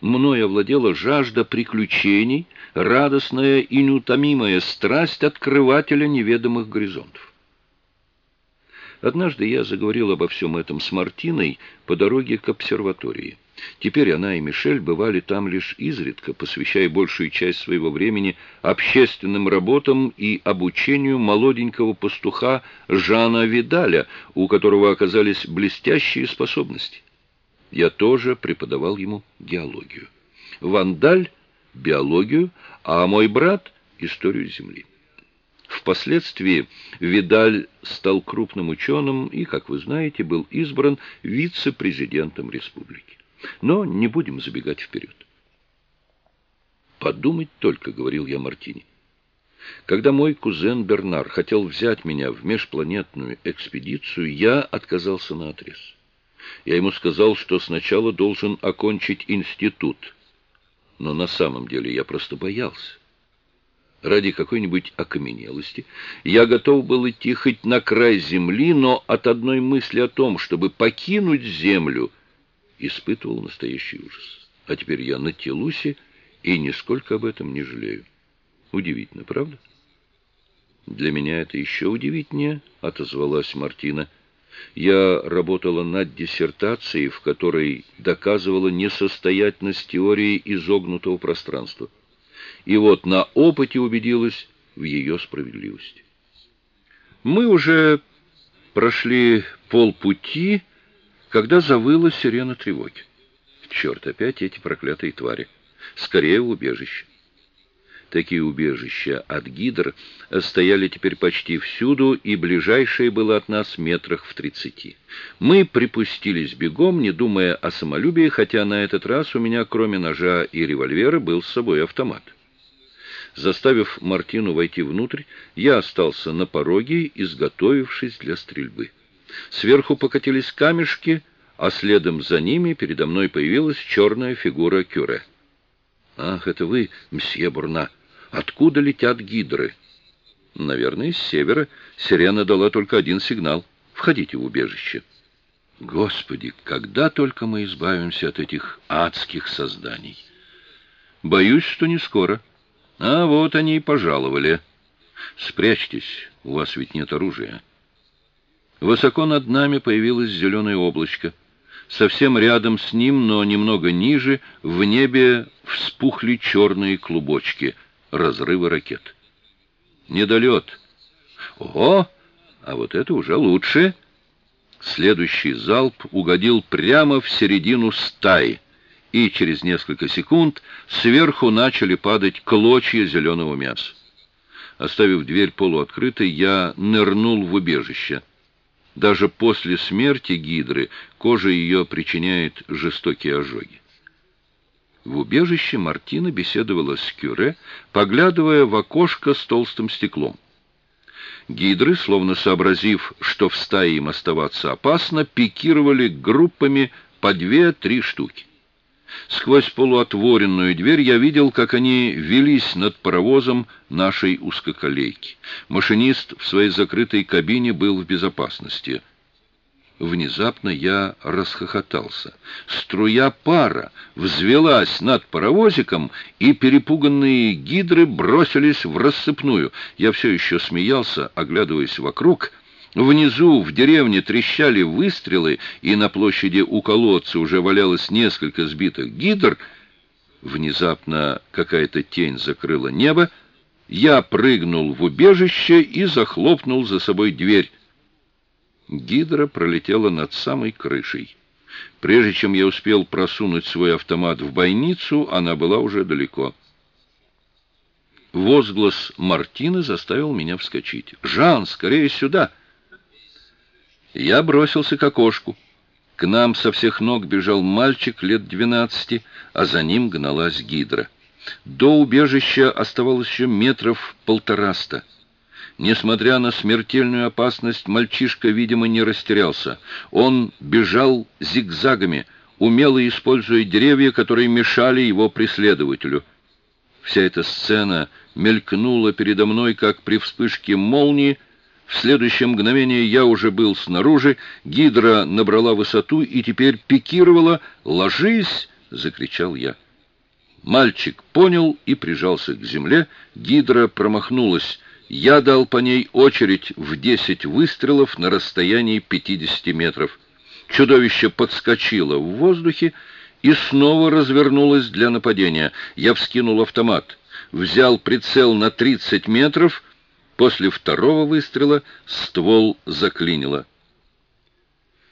Мною овладела жажда приключений, радостная и неутомимая страсть открывателя неведомых горизонтов. Однажды я заговорил обо всем этом с Мартиной по дороге к обсерватории. Теперь она и Мишель бывали там лишь изредка, посвящая большую часть своего времени общественным работам и обучению молоденького пастуха Жана Видаля, у которого оказались блестящие способности. Я тоже преподавал ему геологию. Вандаль — биологию, а мой брат — историю Земли. Впоследствии Видаль стал крупным ученым и, как вы знаете, был избран вице-президентом республики. Но не будем забегать вперед. «Подумать только», — говорил я Мартини. Когда мой кузен Бернар хотел взять меня в межпланетную экспедицию, я отказался на отрез. Я ему сказал, что сначала должен окончить институт. Но на самом деле я просто боялся. Ради какой-нибудь окаменелости я готов был идти хоть на край земли, но от одной мысли о том, чтобы покинуть землю, испытывал настоящий ужас. А теперь я на Телусе и нисколько об этом не жалею. Удивительно, правда? Для меня это еще удивительнее, отозвалась Мартина. Я работала над диссертацией, в которой доказывала несостоятельность теории изогнутого пространства. И вот на опыте убедилась в ее справедливости. Мы уже прошли полпути, когда завыла сирена тревоги. Черт, опять эти проклятые твари. Скорее в убежище. Такие убежища от гидр стояли теперь почти всюду, и ближайшее было от нас метрах в тридцати. Мы припустились бегом, не думая о самолюбии, хотя на этот раз у меня, кроме ножа и револьвера, был с собой автомат. Заставив Мартину войти внутрь, я остался на пороге, изготовившись для стрельбы. Сверху покатились камешки, а следом за ними передо мной появилась черная фигура Кюре. «Ах, это вы, мсье Бурна!» Откуда летят гидры? Наверное, с севера. Сирена дала только один сигнал. Входите в убежище. Господи, когда только мы избавимся от этих адских созданий? Боюсь, что не скоро. А вот они и пожаловали. Спрячьтесь, у вас ведь нет оружия. Высоко над нами появилось зеленое облачко. Совсем рядом с ним, но немного ниже, в небе вспухли черные клубочки — разрыва ракет. Недолет. Ого! А вот это уже лучше. Следующий залп угодил прямо в середину стаи, и через несколько секунд сверху начали падать клочья зеленого мяса. Оставив дверь полуоткрытой, я нырнул в убежище. Даже после смерти гидры кожа ее причиняет жестокие ожоги. В убежище Мартина беседовала с Кюре, поглядывая в окошко с толстым стеклом. Гидры, словно сообразив, что в стае им оставаться опасно, пикировали группами по две-три штуки. Сквозь полуотворенную дверь я видел, как они велись над паровозом нашей узкоколейки. Машинист в своей закрытой кабине был в безопасности — Внезапно я расхохотался. Струя пара взвелась над паровозиком, и перепуганные гидры бросились в рассыпную. Я все еще смеялся, оглядываясь вокруг. Внизу, в деревне, трещали выстрелы, и на площади у колодца уже валялось несколько сбитых гидр. Внезапно какая-то тень закрыла небо. Я прыгнул в убежище и захлопнул за собой дверь. Гидра пролетела над самой крышей. Прежде чем я успел просунуть свой автомат в бойницу, она была уже далеко. Возглас Мартины заставил меня вскочить. «Жан, скорее сюда!» Я бросился к окошку. К нам со всех ног бежал мальчик лет двенадцати, а за ним гналась гидра. До убежища оставалось еще метров полтораста. Несмотря на смертельную опасность, мальчишка, видимо, не растерялся. Он бежал зигзагами, умело используя деревья, которые мешали его преследователю. Вся эта сцена мелькнула передо мной, как при вспышке молнии. В следующее мгновение я уже был снаружи, гидра набрала высоту и теперь пикировала. «Ложись!» — закричал я. Мальчик понял и прижался к земле. Гидра промахнулась. Я дал по ней очередь в десять выстрелов на расстоянии 50 метров. Чудовище подскочило в воздухе и снова развернулось для нападения. Я вскинул автомат, взял прицел на 30 метров. После второго выстрела ствол заклинило.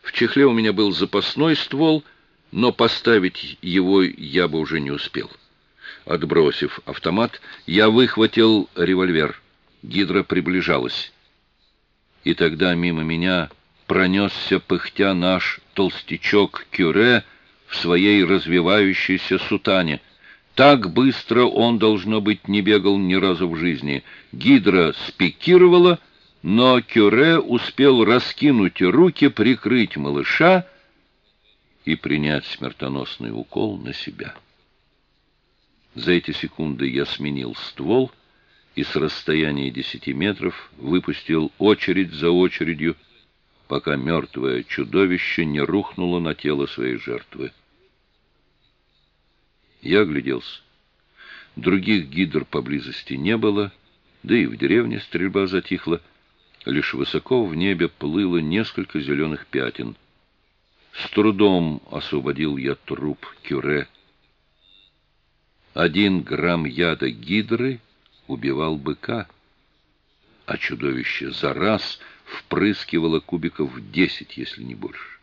В чехле у меня был запасной ствол, но поставить его я бы уже не успел. Отбросив автомат, я выхватил револьвер. Гидра приближалась. И тогда мимо меня пронесся пыхтя наш толстячок Кюре в своей развивающейся сутане. Так быстро он, должно быть, не бегал ни разу в жизни. Гидра спикировала, но Кюре успел раскинуть руки, прикрыть малыша и принять смертоносный укол на себя. За эти секунды я сменил ствол и с расстояния десяти метров выпустил очередь за очередью, пока мертвое чудовище не рухнуло на тело своей жертвы. Я огляделся. Других гидр поблизости не было, да и в деревне стрельба затихла. Лишь высоко в небе плыло несколько зеленых пятен. С трудом освободил я труп Кюре. Один грамм яда гидры убивал быка, а чудовище за раз впрыскивало кубиков десять, если не больше.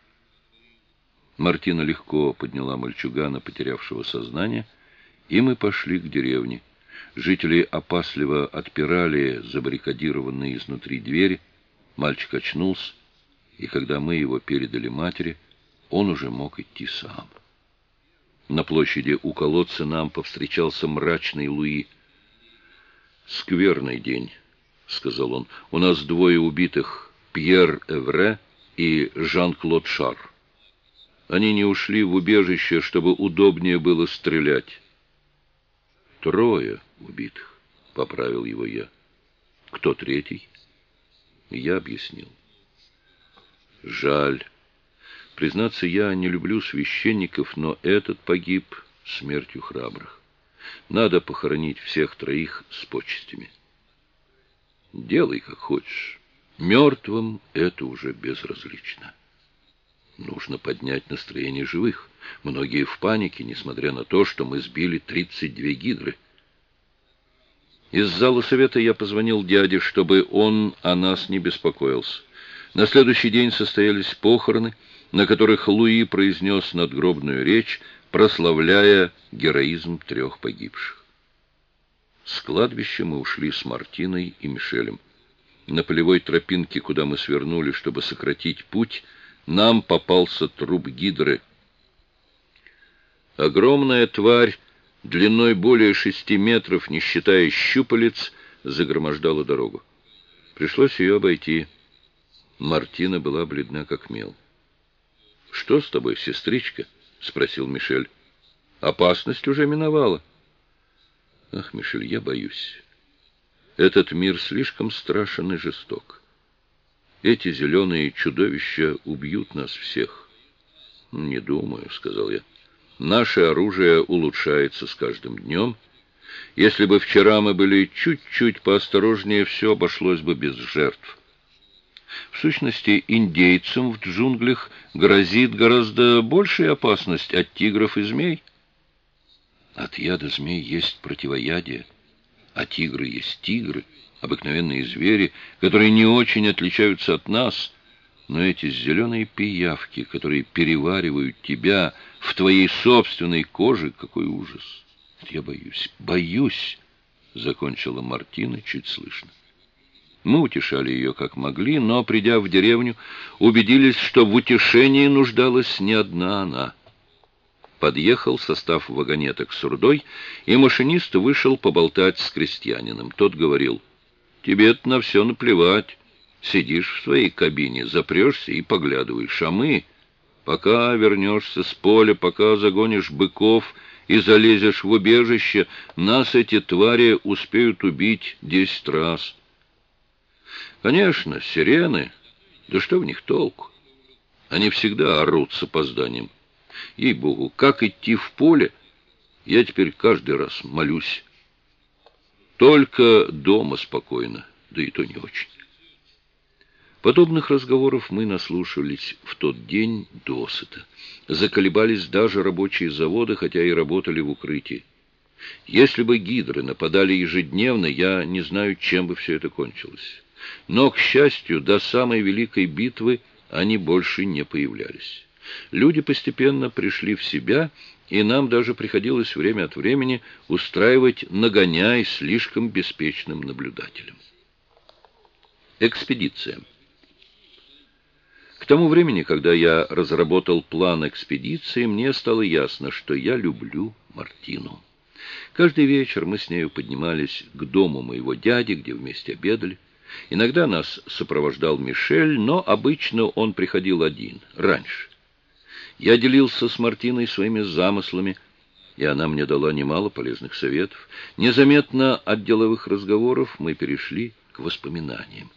Мартина легко подняла мальчугана, потерявшего сознание, и мы пошли к деревне. Жители опасливо отпирали забаррикадированные изнутри двери. Мальчик очнулся, и когда мы его передали матери, он уже мог идти сам. На площади у колодца нам повстречался мрачный Луи. «Скверный день», — сказал он. «У нас двое убитых, Пьер Эвре и Жан-Клод Шар. Они не ушли в убежище, чтобы удобнее было стрелять». «Трое убитых», — поправил его я. «Кто третий?» Я объяснил. «Жаль». Признаться, я не люблю священников, но этот погиб смертью храбрых. Надо похоронить всех троих с почестями. Делай, как хочешь. Мертвым это уже безразлично. Нужно поднять настроение живых. Многие в панике, несмотря на то, что мы сбили 32 гидры. Из зала совета я позвонил дяде, чтобы он о нас не беспокоился. На следующий день состоялись похороны, на которых Луи произнес надгробную речь, прославляя героизм трех погибших. С кладбища мы ушли с Мартиной и Мишелем. На полевой тропинке, куда мы свернули, чтобы сократить путь, нам попался труп гидры. Огромная тварь, длиной более шести метров, не считая щупалец, загромождала дорогу. Пришлось ее обойти. Мартина была бледна, как мел. «Что с тобой, сестричка?» — спросил Мишель. «Опасность уже миновала». «Ах, Мишель, я боюсь. Этот мир слишком страшен и жесток. Эти зеленые чудовища убьют нас всех». «Не думаю», — сказал я. «Наше оружие улучшается с каждым днем. Если бы вчера мы были чуть-чуть поосторожнее, все обошлось бы без жертв». В сущности, индейцам в джунглях грозит гораздо большая опасность от тигров и змей. От яда змей есть противоядие, а тигры есть тигры, обыкновенные звери, которые не очень отличаются от нас, но эти зеленые пиявки, которые переваривают тебя в твоей собственной коже, какой ужас! Я боюсь, боюсь, — закончила Мартина чуть слышно. Мы утешали ее как могли, но, придя в деревню, убедились, что в утешении нуждалась не одна она. Подъехал состав вагонеток с рудой, и машинист вышел поболтать с крестьянином. Тот говорил, «Тебе-то на все наплевать. Сидишь в своей кабине, запрешься и поглядываешь, а мы, пока вернешься с поля, пока загонишь быков и залезешь в убежище, нас эти твари успеют убить десять раз». Конечно, сирены. Да что в них толку? Они всегда орут с опозданием. Ей-богу, как идти в поле, Я теперь каждый раз молюсь. Только дома спокойно, да и то не очень. Подобных разговоров мы наслушались в тот день досыта. Заколебались даже рабочие заводы, хотя и работали в укрытии. Если бы гидры нападали ежедневно, я не знаю, чем бы все это кончилось. Но, к счастью, до самой великой битвы они больше не появлялись. Люди постепенно пришли в себя, и нам даже приходилось время от времени устраивать нагоняй слишком беспечным наблюдателям. Экспедиция. К тому времени, когда я разработал план экспедиции, мне стало ясно, что я люблю Мартину. Каждый вечер мы с нею поднимались к дому моего дяди, где вместе обедали. Иногда нас сопровождал Мишель, но обычно он приходил один, раньше. Я делился с Мартиной своими замыслами, и она мне дала немало полезных советов. Незаметно от деловых разговоров мы перешли к воспоминаниям.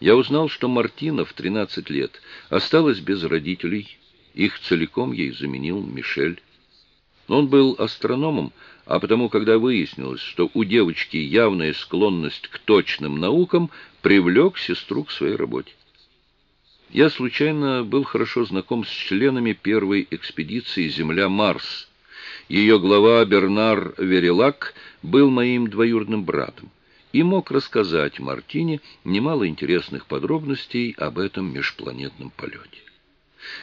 Я узнал, что Мартина в 13 лет осталась без родителей, их целиком ей заменил Мишель. Он был астрономом, а потому, когда выяснилось, что у девочки явная склонность к точным наукам, привлек сестру к своей работе. Я случайно был хорошо знаком с членами первой экспедиции «Земля-Марс». Ее глава Бернар Верилак был моим двоюродным братом и мог рассказать Мартине немало интересных подробностей об этом межпланетном полете.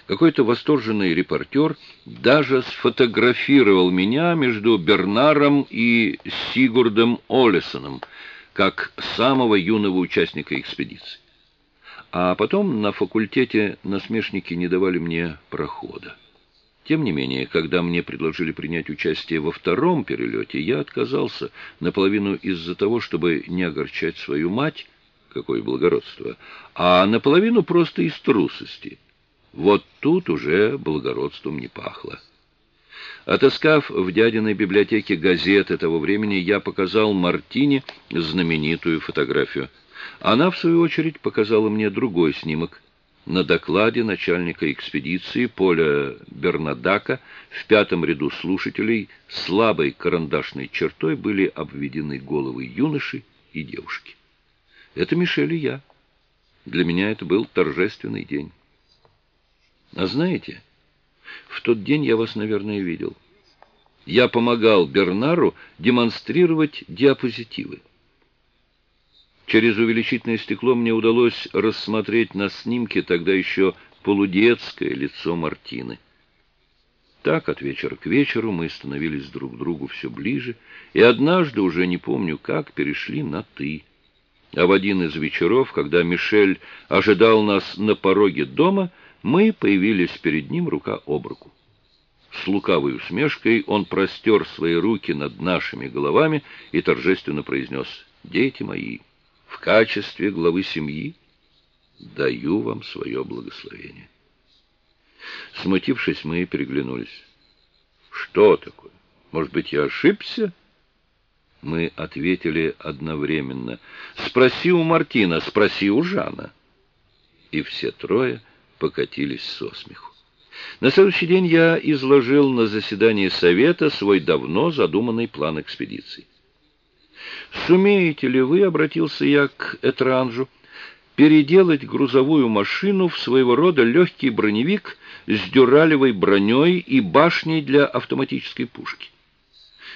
Какой-то восторженный репортер даже сфотографировал меня между Бернаром и Сигурдом Олесоном, как самого юного участника экспедиции. А потом на факультете насмешники не давали мне прохода. Тем не менее, когда мне предложили принять участие во втором перелете, я отказался наполовину из-за того, чтобы не огорчать свою мать, какое благородство, а наполовину просто из трусости – вот тут уже благородством не пахло. Отыскав в дядиной библиотеке газеты того времени, я показал Мартине знаменитую фотографию. Она, в свою очередь, показала мне другой снимок. На докладе начальника экспедиции Поля Бернадака в пятом ряду слушателей слабой карандашной чертой были обведены головы юноши и девушки. Это Мишель и я. Для меня это был торжественный день. А знаете, в тот день я вас, наверное, видел. Я помогал Бернару демонстрировать диапозитивы. Через увеличительное стекло мне удалось рассмотреть на снимке тогда еще полудетское лицо Мартины. Так от вечера к вечеру мы становились друг к другу все ближе, и однажды, уже не помню как, перешли на «ты». А в один из вечеров, когда Мишель ожидал нас на пороге дома, мы появились перед ним рука об руку. С лукавой усмешкой он простер свои руки над нашими головами и торжественно произнес «Дети мои, в качестве главы семьи даю вам свое благословение». Смутившись, мы переглянулись. «Что такое? Может быть, я ошибся?» Мы ответили одновременно. «Спроси у Мартина, спроси у Жана». И все трое покатились со смеху. На следующий день я изложил на заседании совета свой давно задуманный план экспедиции. «Сумеете ли вы, — обратился я к Этранжу, — переделать грузовую машину в своего рода легкий броневик с дюралевой броней и башней для автоматической пушки?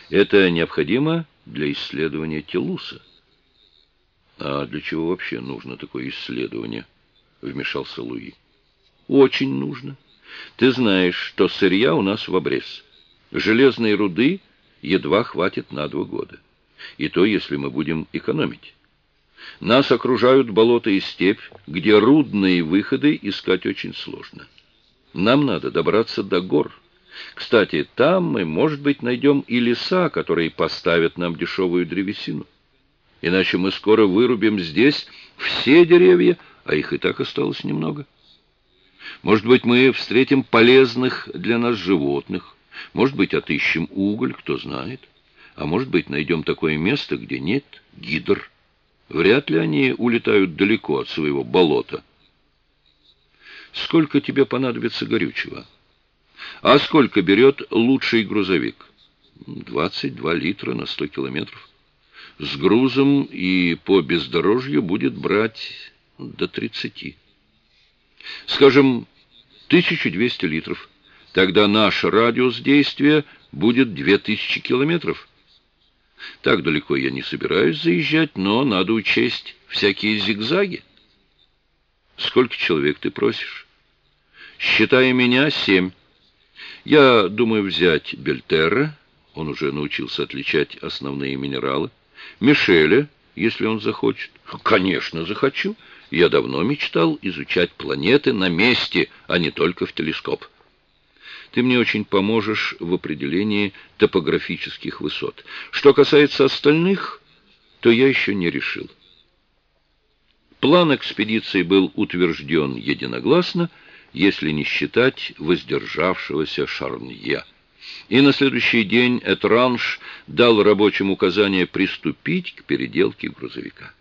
Это необходимо для исследования Телуса». «А для чего вообще нужно такое исследование?» — вмешался Луи. Очень нужно. Ты знаешь, что сырья у нас в обрез. Железной руды едва хватит на два года. И то, если мы будем экономить. Нас окружают болота и степь, где рудные выходы искать очень сложно. Нам надо добраться до гор. Кстати, там мы, может быть, найдем и леса, которые поставят нам дешевую древесину. Иначе мы скоро вырубим здесь все деревья, а их и так осталось немного. Может быть, мы встретим полезных для нас животных. Может быть, отыщем уголь, кто знает. А может быть, найдем такое место, где нет гидр. Вряд ли они улетают далеко от своего болота. Сколько тебе понадобится горючего? А сколько берет лучший грузовик? 22 литра на 100 километров. С грузом и по бездорожью будет брать до 30. Скажем, 1200 литров. Тогда наш радиус действия будет 2000 километров. Так далеко я не собираюсь заезжать, но надо учесть всякие зигзаги. Сколько человек ты просишь? Считая меня, семь. Я думаю взять Бельтерра, он уже научился отличать основные минералы, Мишеля, если он захочет. Конечно, захочу. Я давно мечтал изучать планеты на месте, а не только в телескоп. Ты мне очень поможешь в определении топографических высот. Что касается остальных, то я еще не решил. План экспедиции был утвержден единогласно, если не считать воздержавшегося Шарнье. И на следующий день Этранш дал рабочим указание приступить к переделке грузовика.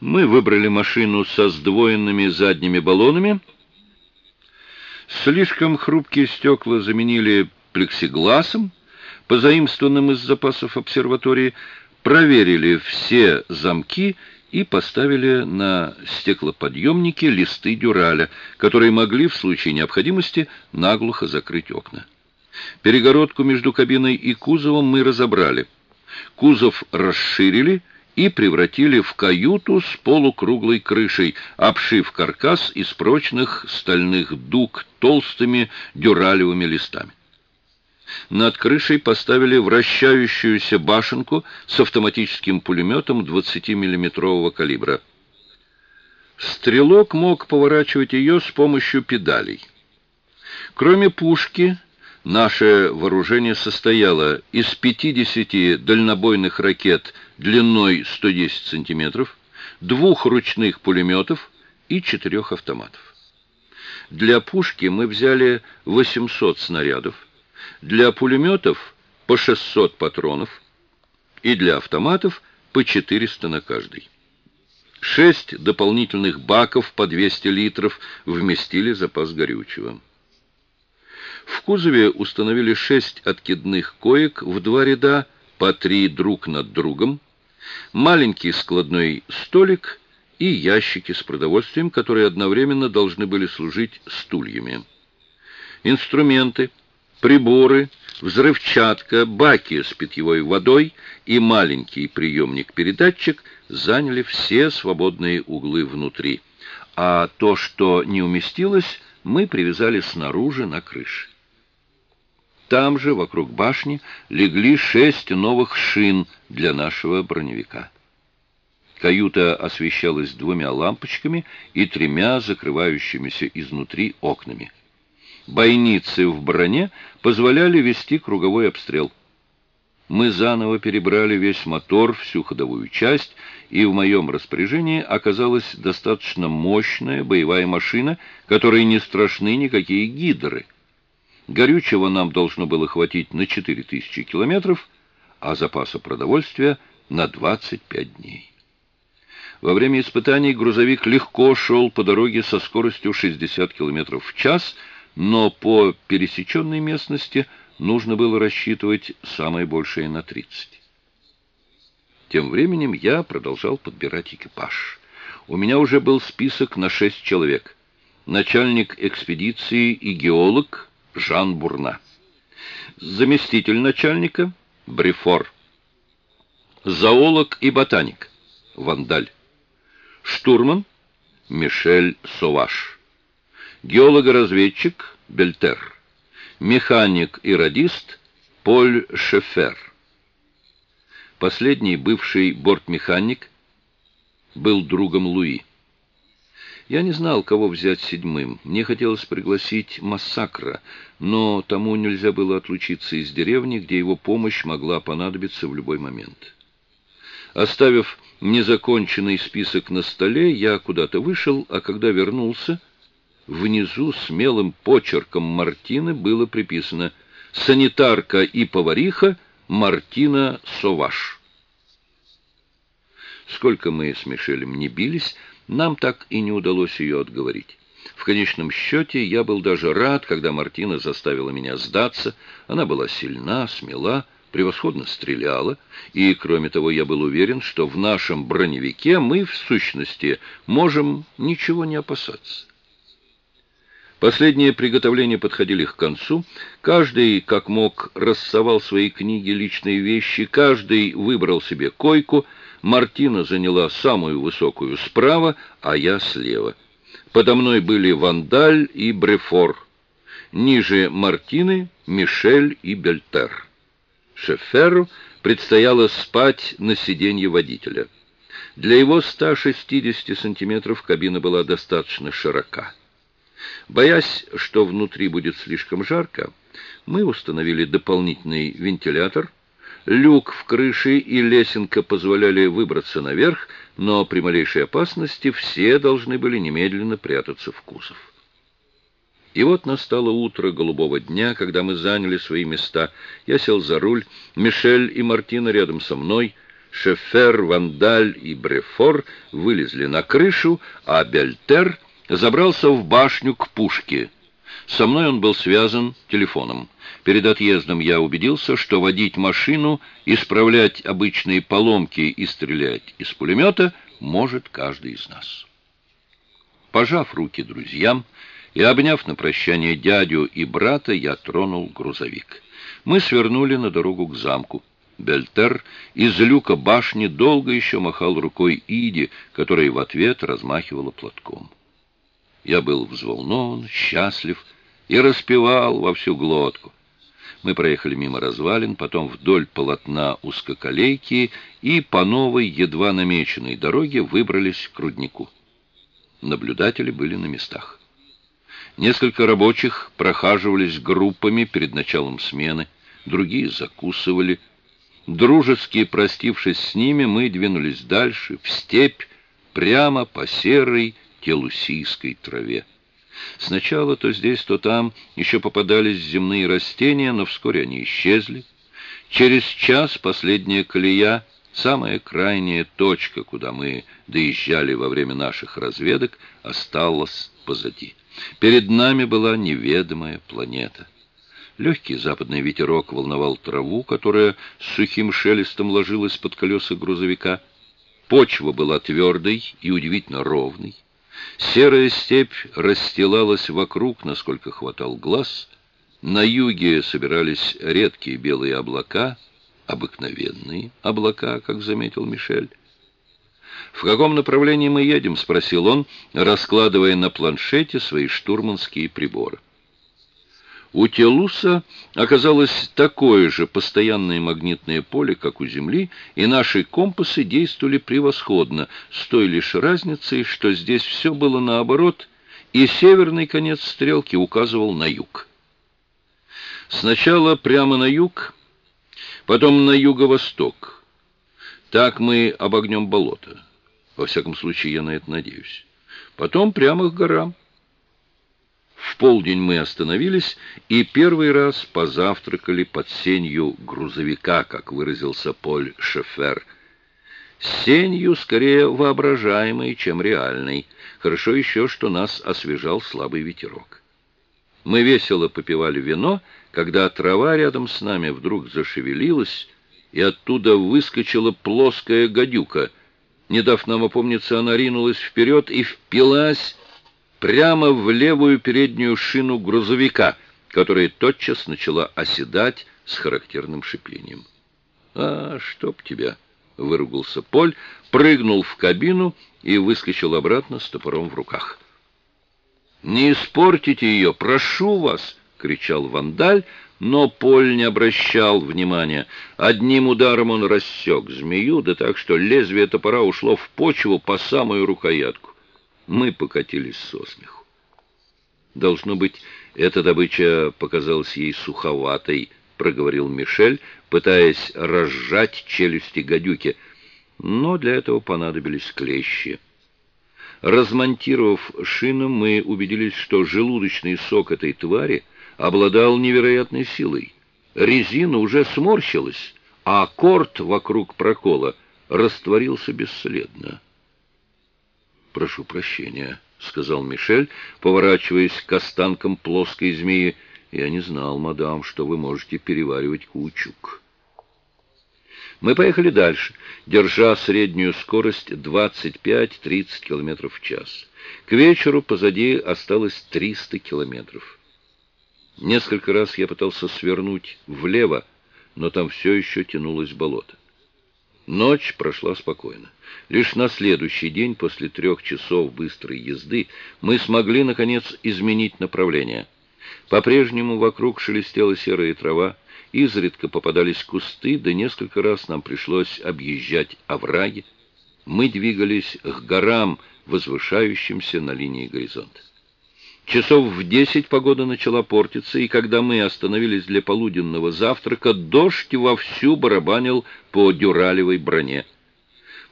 Мы выбрали машину со сдвоенными задними баллонами. Слишком хрупкие стекла заменили плексигласом, позаимствованным из запасов обсерватории, проверили все замки и поставили на стеклоподъемники листы дюраля, которые могли в случае необходимости наглухо закрыть окна. Перегородку между кабиной и кузовом мы разобрали. Кузов расширили и превратили в каюту с полукруглой крышей, обшив каркас из прочных стальных дуг толстыми дюралевыми листами. Над крышей поставили вращающуюся башенку с автоматическим пулеметом 20-миллиметрового калибра. Стрелок мог поворачивать ее с помощью педалей. Кроме пушки, наше вооружение состояло из 50 дальнобойных ракет длиной 110 сантиметров, двух ручных пулеметов и четырех автоматов. Для пушки мы взяли 800 снарядов, для пулеметов по 600 патронов и для автоматов по 400 на каждый. Шесть дополнительных баков по 200 литров вместили запас горючего. В кузове установили шесть откидных коек в два ряда, по три друг над другом, маленький складной столик и ящики с продовольствием, которые одновременно должны были служить стульями. Инструменты – приборы, взрывчатка, баки с питьевой водой и маленький приемник-передатчик заняли все свободные углы внутри, а то, что не уместилось, мы привязали снаружи на крыше. Там же, вокруг башни, легли шесть новых шин для нашего броневика. Каюта освещалась двумя лампочками и тремя закрывающимися изнутри окнами. Бойницы в броне позволяли вести круговой обстрел. Мы заново перебрали весь мотор, всю ходовую часть, и в моем распоряжении оказалась достаточно мощная боевая машина, которой не страшны никакие гидры. Горючего нам должно было хватить на 4000 километров, а запаса продовольствия на 25 дней. Во время испытаний грузовик легко шел по дороге со скоростью 60 км в час – но по пересеченной местности нужно было рассчитывать самое большее на 30. Тем временем я продолжал подбирать экипаж. У меня уже был список на шесть человек. Начальник экспедиции и геолог Жан Бурна. Заместитель начальника Брифор. Зоолог и ботаник Вандаль. Штурман Мишель Соваш геолого-разведчик Бельтер, механик и радист Поль Шефер. Последний бывший бортмеханик был другом Луи. Я не знал, кого взять седьмым. Мне хотелось пригласить Массакра, но тому нельзя было отлучиться из деревни, где его помощь могла понадобиться в любой момент. Оставив незаконченный список на столе, я куда-то вышел, а когда вернулся, Внизу смелым почерком Мартины было приписано «Санитарка и повариха Мартина Соваш». Сколько мы с Мишелем не бились, нам так и не удалось ее отговорить. В конечном счете я был даже рад, когда Мартина заставила меня сдаться. Она была сильна, смела, превосходно стреляла, и, кроме того, я был уверен, что в нашем броневике мы, в сущности, можем ничего не опасаться. Последние приготовления подходили к концу. Каждый, как мог, рассовал свои книги, личные вещи, каждый выбрал себе койку. Мартина заняла самую высокую справа, а я слева. Подо мной были Вандаль и Брефор. Ниже Мартины — Мишель и Бельтер. Шеферу предстояло спать на сиденье водителя. Для его 160 сантиметров кабина была достаточно широка. Боясь, что внутри будет слишком жарко, мы установили дополнительный вентилятор. Люк в крыше и лесенка позволяли выбраться наверх, но при малейшей опасности все должны были немедленно прятаться в кузов. И вот настало утро голубого дня, когда мы заняли свои места. Я сел за руль, Мишель и Мартина рядом со мной, Шефер, Вандаль и Брефор вылезли на крышу, а Бельтер забрался в башню к пушке. Со мной он был связан телефоном. Перед отъездом я убедился, что водить машину, исправлять обычные поломки и стрелять из пулемета может каждый из нас. Пожав руки друзьям и обняв на прощание дядю и брата, я тронул грузовик. Мы свернули на дорогу к замку. Бельтер из люка башни долго еще махал рукой Иди, которая в ответ размахивала платком. Я был взволнован, счастлив и распевал во всю глотку. Мы проехали мимо развалин, потом вдоль полотна узкоколейки и по новой, едва намеченной дороге выбрались к руднику. Наблюдатели были на местах. Несколько рабочих прохаживались группами перед началом смены, другие закусывали. Дружески простившись с ними, мы двинулись дальше, в степь, прямо по серой, телусийской траве. Сначала то здесь, то там еще попадались земные растения, но вскоре они исчезли. Через час последняя колея, самая крайняя точка, куда мы доезжали во время наших разведок, осталась позади. Перед нами была неведомая планета. Легкий западный ветерок волновал траву, которая с сухим шелестом ложилась под колеса грузовика. Почва была твердой и удивительно ровной. Серая степь расстилалась вокруг, насколько хватал глаз. На юге собирались редкие белые облака, обыкновенные облака, как заметил Мишель. «В каком направлении мы едем?» — спросил он, раскладывая на планшете свои штурманские приборы. У Телуса оказалось такое же постоянное магнитное поле, как у Земли, и наши компасы действовали превосходно, с той лишь разницей, что здесь все было наоборот, и северный конец стрелки указывал на юг. Сначала прямо на юг, потом на юго-восток. Так мы обогнем болото. Во всяком случае, я на это надеюсь. Потом прямо к горам. В полдень мы остановились и первый раз позавтракали под сенью грузовика, как выразился Поль Шефер. Сенью скорее воображаемой, чем реальной. Хорошо еще, что нас освежал слабый ветерок. Мы весело попивали вино, когда трава рядом с нами вдруг зашевелилась, и оттуда выскочила плоская гадюка. Не дав нам опомниться, она ринулась вперед и впилась прямо в левую переднюю шину грузовика, которая тотчас начала оседать с характерным шипением. «А, чтоб тебя!» — выругался Поль, прыгнул в кабину и выскочил обратно с топором в руках. «Не испортите ее, прошу вас!» — кричал Вандаль, но Поль не обращал внимания. Одним ударом он рассек змею, да так, что лезвие топора ушло в почву по самую рукоятку. Мы покатились со смеху. Должно быть, эта добыча показалась ей суховатой, проговорил Мишель, пытаясь разжать челюсти гадюки, но для этого понадобились клещи. Размонтировав шину, мы убедились, что желудочный сок этой твари обладал невероятной силой. Резина уже сморщилась, а корт вокруг прокола растворился бесследно. «Прошу прощения», — сказал Мишель, поворачиваясь к останкам плоской змеи. «Я не знал, мадам, что вы можете переваривать каучук». Мы поехали дальше, держа среднюю скорость 25-30 км в час. К вечеру позади осталось 300 километров. Несколько раз я пытался свернуть влево, но там все еще тянулось болото. Ночь прошла спокойно. Лишь на следующий день, после трех часов быстрой езды, мы смогли, наконец, изменить направление. По-прежнему вокруг шелестела серая трава, изредка попадались кусты, да несколько раз нам пришлось объезжать овраги. Мы двигались к горам, возвышающимся на линии горизонта. Часов в десять погода начала портиться, и когда мы остановились для полуденного завтрака, дождь вовсю барабанил по дюралевой броне.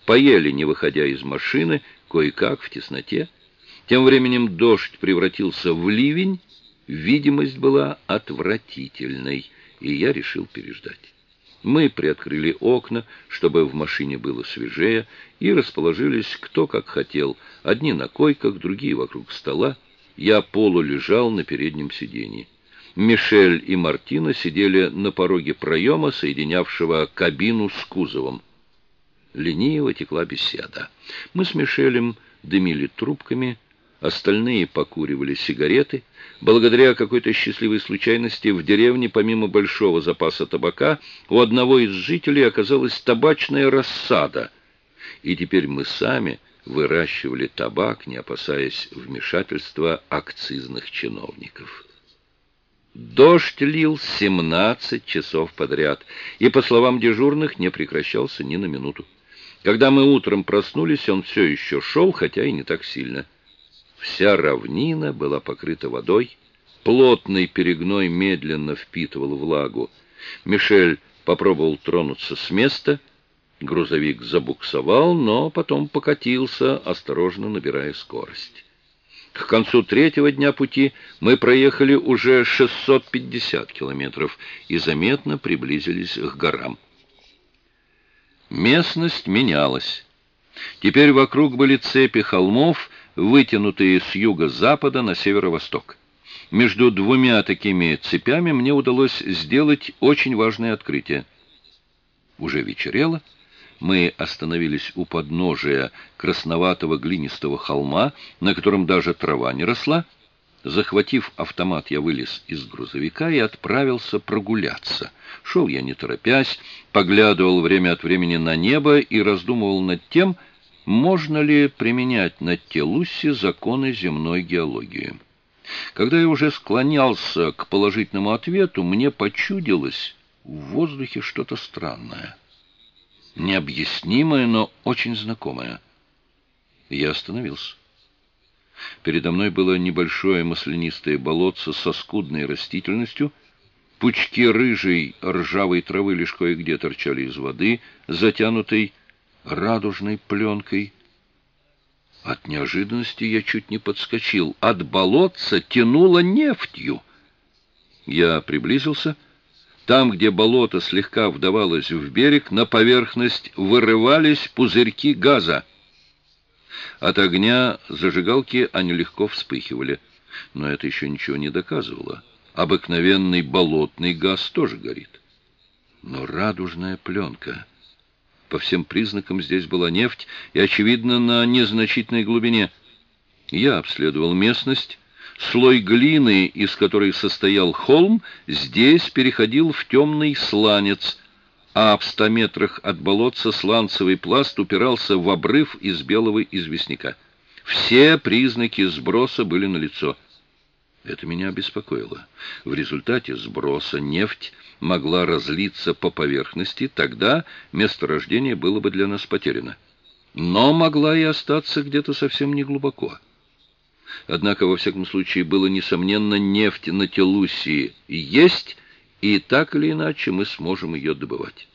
Поели, не выходя из машины, кое-как в тесноте. Тем временем дождь превратился в ливень, видимость была отвратительной, и я решил переждать. Мы приоткрыли окна, чтобы в машине было свежее, и расположились кто как хотел, одни на койках, другие вокруг стола. Я полулежал на переднем сиденье. Мишель и Мартина сидели на пороге проема, соединявшего кабину с кузовом. Лениво текла беседа. Мы с Мишелем дымили трубками, остальные покуривали сигареты. Благодаря какой-то счастливой случайности в деревне, помимо большого запаса табака, у одного из жителей оказалась табачная рассада. И теперь мы сами выращивали табак, не опасаясь вмешательства акцизных чиновников. Дождь лил 17 часов подряд, и, по словам дежурных, не прекращался ни на минуту. Когда мы утром проснулись, он все еще шел, хотя и не так сильно. Вся равнина была покрыта водой, плотный перегной медленно впитывал влагу. Мишель попробовал тронуться с места — Грузовик забуксовал, но потом покатился, осторожно набирая скорость. К концу третьего дня пути мы проехали уже 650 километров и заметно приблизились к горам. Местность менялась. Теперь вокруг были цепи холмов, вытянутые с юго-запада на северо-восток. Между двумя такими цепями мне удалось сделать очень важное открытие. Уже вечерело, мы остановились у подножия красноватого глинистого холма, на котором даже трава не росла. Захватив автомат, я вылез из грузовика и отправился прогуляться. Шел я не торопясь, поглядывал время от времени на небо и раздумывал над тем, можно ли применять на Телусе законы земной геологии. Когда я уже склонялся к положительному ответу, мне почудилось в воздухе что-то странное необъяснимое, но очень знакомое. Я остановился. Передо мной было небольшое маслянистое болотце со скудной растительностью. Пучки рыжей ржавой травы лишь кое-где торчали из воды, затянутой радужной пленкой. От неожиданности я чуть не подскочил. От болотца тянуло нефтью. Я приблизился — там, где болото слегка вдавалось в берег, на поверхность вырывались пузырьки газа. От огня зажигалки они легко вспыхивали. Но это еще ничего не доказывало. Обыкновенный болотный газ тоже горит. Но радужная пленка... По всем признакам здесь была нефть, и, очевидно, на незначительной глубине. Я обследовал местность, Слой глины, из которой состоял холм, здесь переходил в темный сланец, а в ста метрах от болотца сланцевый пласт упирался в обрыв из белого известняка. Все признаки сброса были налицо. Это меня беспокоило. В результате сброса нефть могла разлиться по поверхности, тогда месторождение было бы для нас потеряно. Но могла и остаться где-то совсем неглубоко. Однако, во всяком случае, было, несомненно, нефть на Телусии есть, и так или иначе мы сможем ее добывать.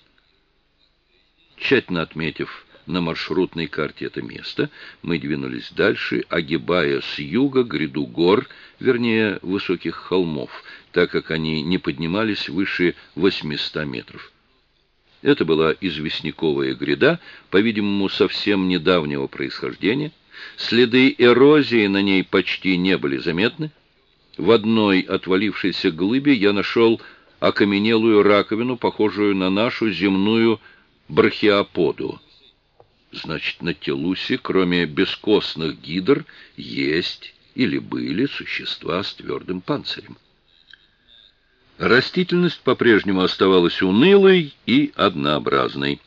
Тщательно отметив на маршрутной карте это место, мы двинулись дальше, огибая с юга гряду гор, вернее, высоких холмов, так как они не поднимались выше 800 метров. Это была известняковая гряда, по-видимому, совсем недавнего происхождения, Следы эрозии на ней почти не были заметны. В одной отвалившейся глыбе я нашел окаменелую раковину, похожую на нашу земную брахиоподу. Значит, на Телусе, кроме бескостных гидр, есть или были существа с твердым панцирем. Растительность по-прежнему оставалась унылой и однообразной.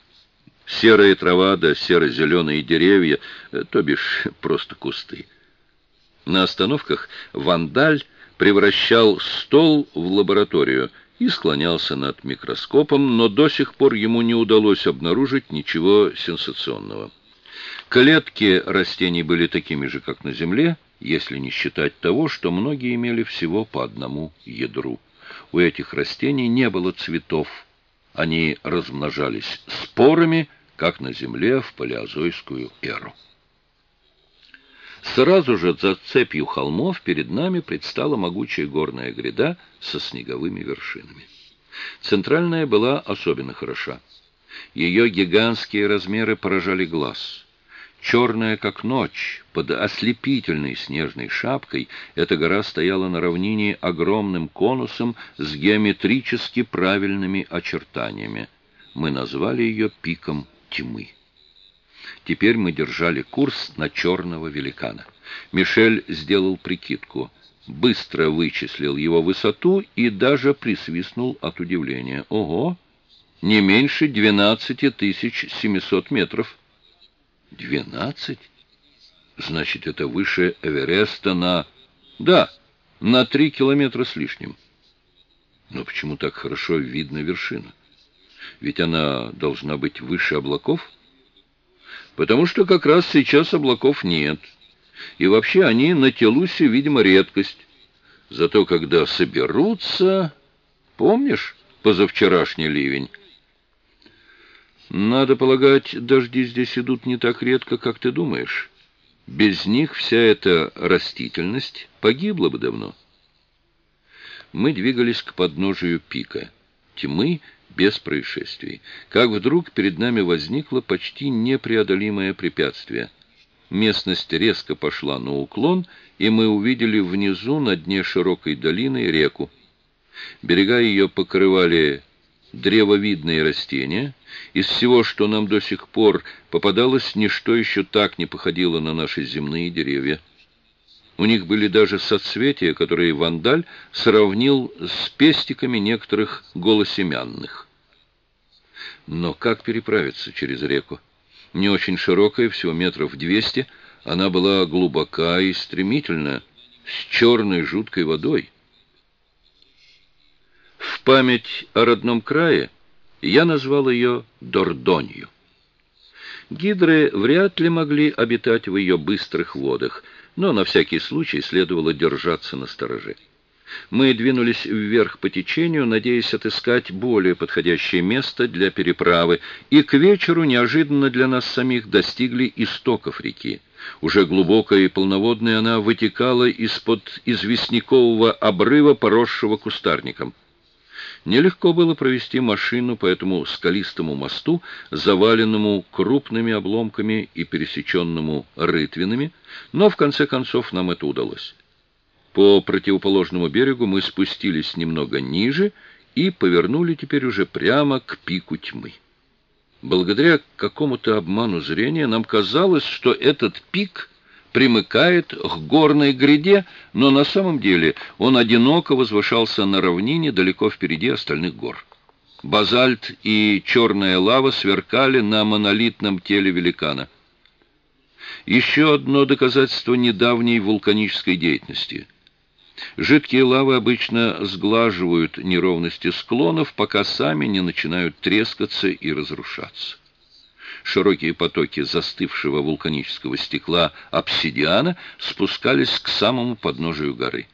Серая трава да серо-зеленые деревья, э, то бишь просто кусты. На остановках вандаль превращал стол в лабораторию и склонялся над микроскопом, но до сих пор ему не удалось обнаружить ничего сенсационного. Клетки растений были такими же, как на Земле, если не считать того, что многие имели всего по одному ядру. У этих растений не было цветов. Они размножались спорами, как на Земле в палеозойскую эру. Сразу же за цепью холмов перед нами предстала могучая горная гряда со снеговыми вершинами. Центральная была особенно хороша. Ее гигантские размеры поражали глаз. Черная, как ночь, под ослепительной снежной шапкой, эта гора стояла на равнине огромным конусом с геометрически правильными очертаниями. Мы назвали ее пиком тьмы. Теперь мы держали курс на черного великана. Мишель сделал прикидку, быстро вычислил его высоту и даже присвистнул от удивления. Ого! Не меньше 12 700 метров. 12? Значит, это выше Эвереста на... Да, на три километра с лишним. Но почему так хорошо видно вершина? Ведь она должна быть выше облаков? Потому что как раз сейчас облаков нет. И вообще они на Телусе, видимо, редкость. Зато когда соберутся... Помнишь позавчерашний ливень? Надо полагать, дожди здесь идут не так редко, как ты думаешь. Без них вся эта растительность погибла бы давно. Мы двигались к подножию пика. Тьмы без происшествий, как вдруг перед нами возникло почти непреодолимое препятствие. Местность резко пошла на уклон, и мы увидели внизу на дне широкой долины реку. Берега ее покрывали древовидные растения. Из всего, что нам до сих пор попадалось, ничто еще так не походило на наши земные деревья. У них были даже соцветия, которые Вандаль сравнил с пестиками некоторых голосемянных. Но как переправиться через реку? Не очень широкая, всего метров двести, она была глубока и стремительна, с черной жуткой водой. В память о родном крае я назвал ее Дордонью. Гидры вряд ли могли обитать в ее быстрых водах — но на всякий случай следовало держаться на стороже. Мы двинулись вверх по течению, надеясь отыскать более подходящее место для переправы, и к вечеру неожиданно для нас самих достигли истоков реки. Уже глубокая и полноводная она вытекала из-под известнякового обрыва, поросшего кустарником. Нелегко было провести машину по этому скалистому мосту, заваленному крупными обломками и пересеченному рытвинами, но в конце концов нам это удалось. По противоположному берегу мы спустились немного ниже и повернули теперь уже прямо к пику тьмы. Благодаря какому-то обману зрения нам казалось, что этот пик примыкает к горной гряде, но на самом деле он одиноко возвышался на равнине далеко впереди остальных гор. Базальт и черная лава сверкали на монолитном теле великана. Еще одно доказательство недавней вулканической деятельности. Жидкие лавы обычно сглаживают неровности склонов, пока сами не начинают трескаться и разрушаться широкие потоки застывшего вулканического стекла обсидиана спускались к самому подножию горы.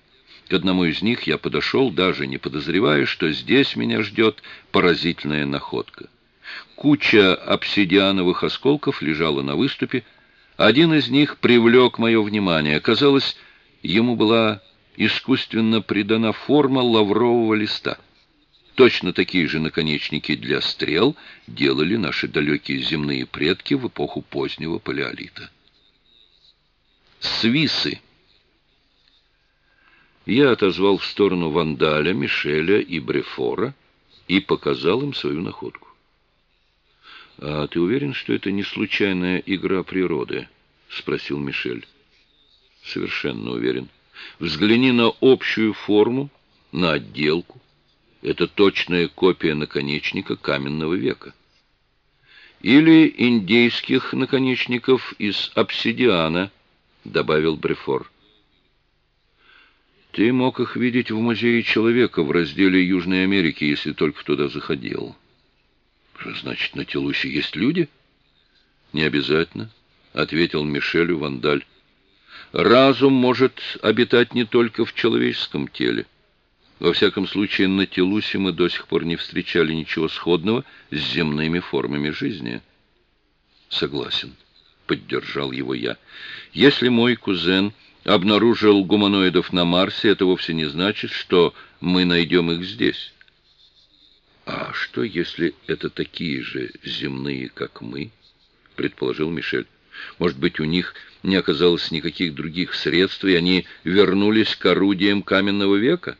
К одному из них я подошел, даже не подозревая, что здесь меня ждет поразительная находка. Куча обсидиановых осколков лежала на выступе. Один из них привлек мое внимание. Казалось, ему была искусственно придана форма лаврового листа. Точно такие же наконечники для стрел делали наши далекие земные предки в эпоху позднего палеолита. свисы. Я отозвал в сторону Вандаля, Мишеля и Брефора и показал им свою находку. «А ты уверен, что это не случайная игра природы?» — спросил Мишель. «Совершенно уверен. Взгляни на общую форму, на отделку. Это точная копия наконечника каменного века. Или индейских наконечников из обсидиана, добавил Брефор. Ты мог их видеть в музее человека в разделе Южной Америки, если только туда заходил. Значит, на Телусе есть люди? Не обязательно, ответил Мишелю Вандаль. Разум может обитать не только в человеческом теле. Во всяком случае, на Телусе мы до сих пор не встречали ничего сходного с земными формами жизни. Согласен, поддержал его я. Если мой кузен обнаружил гуманоидов на Марсе, это вовсе не значит, что мы найдем их здесь. А что, если это такие же земные, как мы? предположил Мишель. Может быть, у них не оказалось никаких других средств, и они вернулись к орудиям каменного века?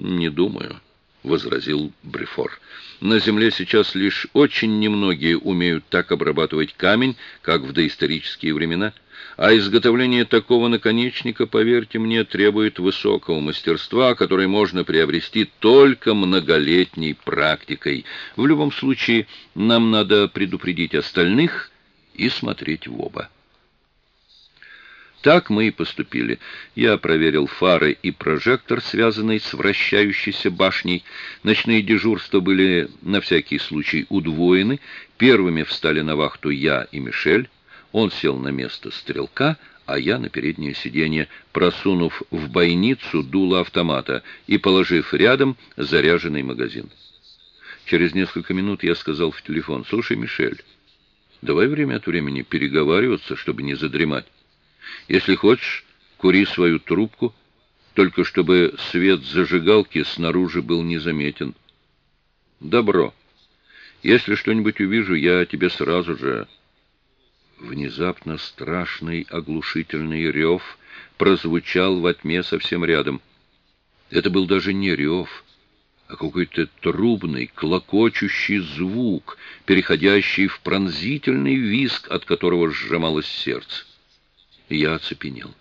«Не думаю», — возразил Брифор. «На Земле сейчас лишь очень немногие умеют так обрабатывать камень, как в доисторические времена, а изготовление такого наконечника, поверьте мне, требует высокого мастерства, которое можно приобрести только многолетней практикой. В любом случае, нам надо предупредить остальных и смотреть в оба». Так мы и поступили. Я проверил фары и прожектор, связанный с вращающейся башней. Ночные дежурства были на всякий случай удвоены. Первыми встали на вахту я и Мишель. Он сел на место стрелка, а я на переднее сиденье, просунув в бойницу дуло автомата и положив рядом заряженный магазин. Через несколько минут я сказал в телефон, «Слушай, Мишель, давай время от времени переговариваться, чтобы не задремать». Если хочешь, кури свою трубку, только чтобы свет зажигалки снаружи был незаметен. Добро. Если что-нибудь увижу, я тебе сразу же... Внезапно страшный оглушительный рев прозвучал во тьме совсем рядом. Это был даже не рев, а какой-то трубный, клокочущий звук, переходящий в пронзительный визг, от которого сжималось сердце. Я оцепенел.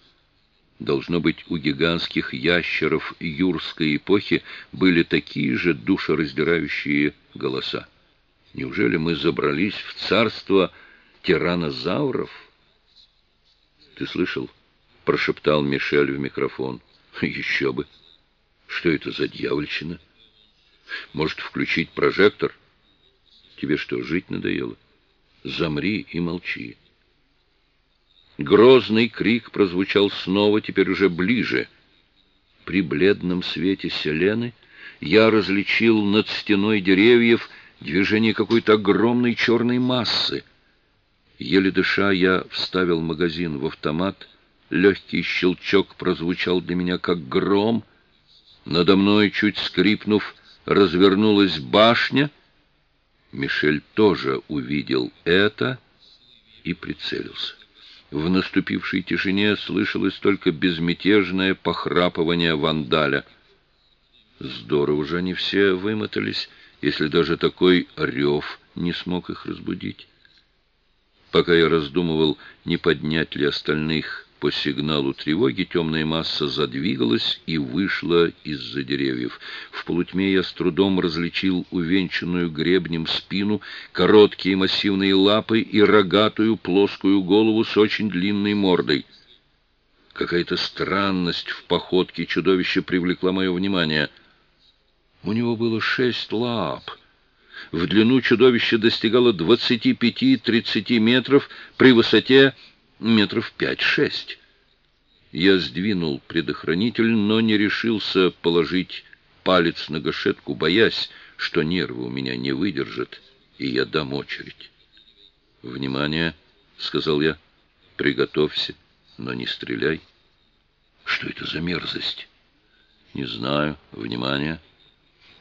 Должно быть, у гигантских ящеров юрской эпохи были такие же душераздирающие голоса. Неужели мы забрались в царство тиранозавров? Ты слышал? Прошептал Мишель в микрофон. Еще бы. Что это за дьявольщина? Может, включить прожектор? Тебе что, жить надоело? Замри и молчи. Грозный крик прозвучал снова, теперь уже ближе. При бледном свете селены я различил над стеной деревьев движение какой-то огромной черной массы. Еле дыша, я вставил магазин в автомат. Легкий щелчок прозвучал для меня как гром. Надо мной, чуть скрипнув, развернулась башня. Мишель тоже увидел это и прицелился. В наступившей тишине слышалось только безмятежное похрапывание вандаля. Здорово же они все вымотались, если даже такой рев не смог их разбудить. Пока я раздумывал, не поднять ли остальных по сигналу тревоги темная масса задвигалась и вышла из-за деревьев. В полутьме я с трудом различил увенчанную гребнем спину, короткие массивные лапы и рогатую плоскую голову с очень длинной мордой. Какая-то странность в походке чудовища привлекла мое внимание. У него было шесть лап. В длину чудовище достигало 25-30 метров при высоте метров пять-шесть. Я сдвинул предохранитель, но не решился положить палец на гашетку, боясь, что нервы у меня не выдержат, и я дам очередь. «Внимание!» — сказал я. «Приготовься, но не стреляй». «Что это за мерзость?» «Не знаю. Внимание!»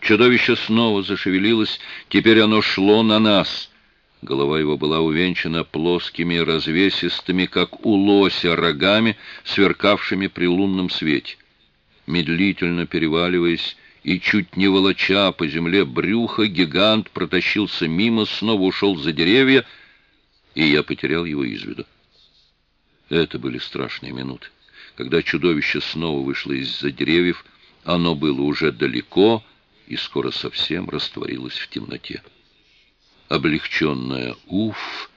Чудовище снова зашевелилось. Теперь оно шло на нас — Голова его была увенчана плоскими, развесистыми, как у лося, рогами, сверкавшими при лунном свете. Медлительно переваливаясь и чуть не волоча по земле брюха, гигант протащился мимо, снова ушел за деревья, и я потерял его из виду. Это были страшные минуты. Когда чудовище снова вышло из-за деревьев, оно было уже далеко и скоро совсем растворилось в темноте. Облегченное «Уф!»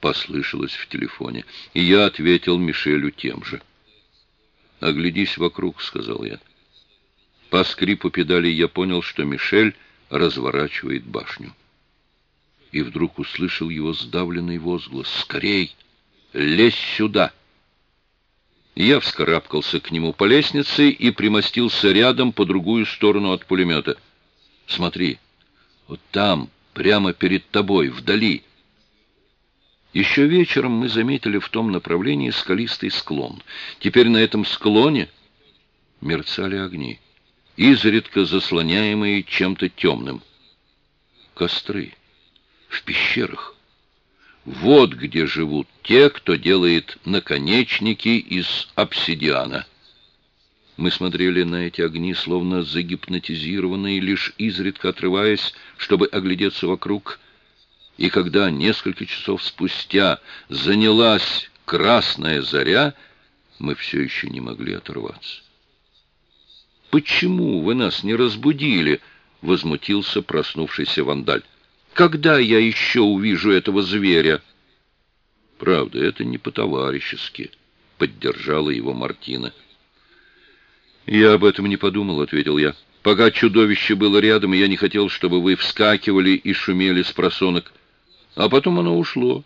послышалось в телефоне, и я ответил Мишелю тем же. «Оглядись вокруг», — сказал я. По скрипу педалей я понял, что Мишель разворачивает башню. И вдруг услышал его сдавленный возглас. «Скорей! Лезь сюда!» Я вскарабкался к нему по лестнице и примостился рядом по другую сторону от пулемета. «Смотри, вот там...» прямо перед тобой, вдали. Еще вечером мы заметили в том направлении скалистый склон. Теперь на этом склоне мерцали огни, изредка заслоняемые чем-то темным. Костры в пещерах. Вот где живут те, кто делает наконечники из обсидиана. Мы смотрели на эти огни, словно загипнотизированные, лишь изредка отрываясь, чтобы оглядеться вокруг. И когда несколько часов спустя занялась красная заря, мы все еще не могли оторваться. «Почему вы нас не разбудили?» — возмутился проснувшийся вандаль. «Когда я еще увижу этого зверя?» «Правда, это не по-товарищески», — поддержала его Мартина. «Я об этом не подумал», — ответил я. «Пока чудовище было рядом, я не хотел, чтобы вы вскакивали и шумели с просонок. А потом оно ушло.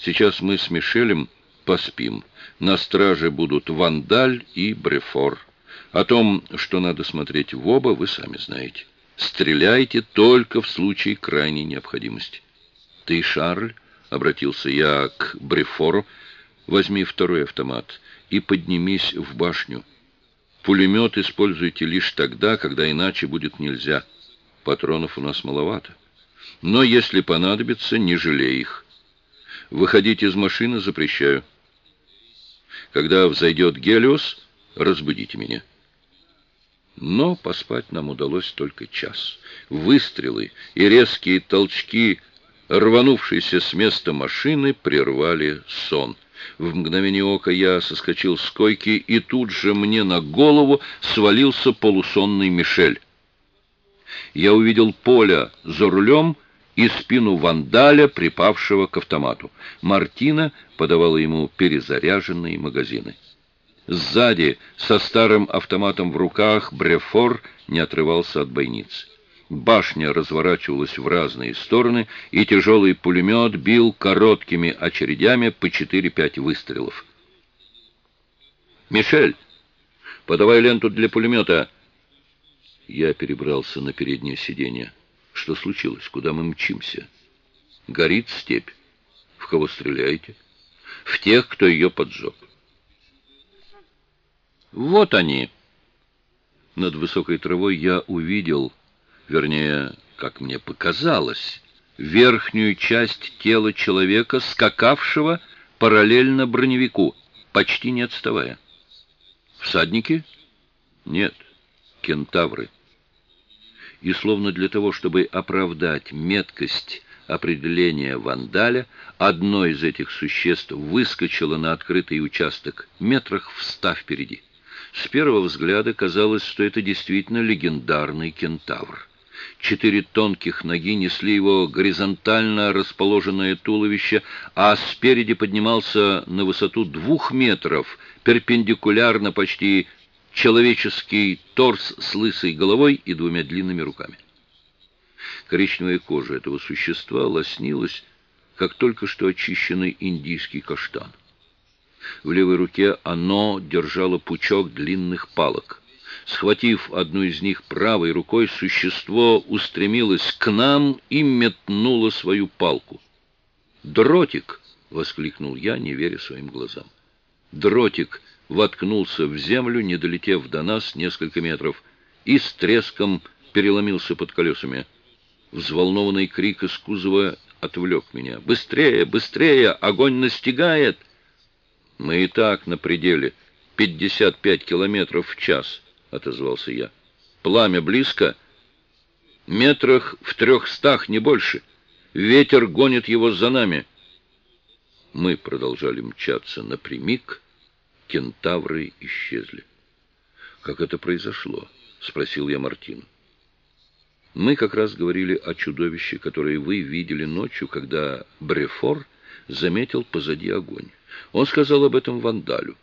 Сейчас мы с Мишелем поспим. На страже будут Вандаль и Брефор. О том, что надо смотреть в оба, вы сами знаете. Стреляйте только в случае крайней необходимости. Ты, Шарль, — обратился я к Брефору, — возьми второй автомат и поднимись в башню. Пулемет используйте лишь тогда, когда иначе будет нельзя. Патронов у нас маловато. Но если понадобится, не жалей их. Выходить из машины запрещаю. Когда взойдет Гелиос, разбудите меня. Но поспать нам удалось только час. Выстрелы и резкие толчки, рванувшиеся с места машины, прервали сон. В мгновение ока я соскочил с койки, и тут же мне на голову свалился полусонный Мишель. Я увидел Поля за рулем и спину вандаля, припавшего к автомату. Мартина подавала ему перезаряженные магазины. Сзади, со старым автоматом в руках, Брефор не отрывался от бойницы. Башня разворачивалась в разные стороны, и тяжелый пулемет бил короткими очередями по 4-5 выстрелов. «Мишель, подавай ленту для пулемета!» Я перебрался на переднее сиденье. «Что случилось? Куда мы мчимся?» «Горит степь. В кого стреляете?» «В тех, кто ее поджег». «Вот они!» Над высокой травой я увидел вернее, как мне показалось, верхнюю часть тела человека, скакавшего параллельно броневику, почти не отставая. Всадники? Нет, кентавры. И словно для того, чтобы оправдать меткость определения вандаля, одно из этих существ выскочило на открытый участок метрах в ста впереди. С первого взгляда казалось, что это действительно легендарный кентавр. Четыре тонких ноги несли его горизонтально расположенное туловище, а спереди поднимался на высоту двух метров, перпендикулярно почти человеческий торс с лысой головой и двумя длинными руками. Коричневая кожа этого существа лоснилась, как только что очищенный индийский каштан. В левой руке оно держало пучок длинных палок. Схватив одну из них правой рукой, существо устремилось к нам и метнуло свою палку. «Дротик!» — воскликнул я, не веря своим глазам. Дротик воткнулся в землю, не долетев до нас несколько метров, и с треском переломился под колесами. Взволнованный крик из кузова отвлек меня. «Быстрее, быстрее! Огонь настигает!» «Мы и так на пределе. 55 километров в час», — отозвался я. «Пламя близко?» «Метрах в трехстах, не больше. Ветер гонит его за нами». Мы продолжали мчаться напрямик. Кентавры исчезли. «Как это произошло?» — спросил я Мартину. Мы как раз говорили о чудовище, которое вы видели ночью, когда Брефор заметил позади огонь. Он сказал об этом Вандалю.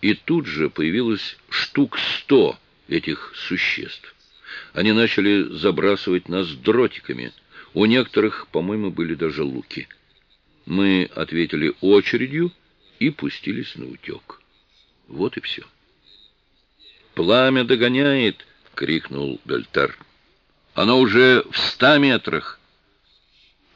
И тут же появилось штук сто этих существ. Они начали забрасывать нас дротиками. У некоторых, по-моему, были даже луки. Мы ответили очередью и пустились на утек. Вот и все. «Пламя догоняет!» — крикнул Бельтер. Оно уже в ста метрах.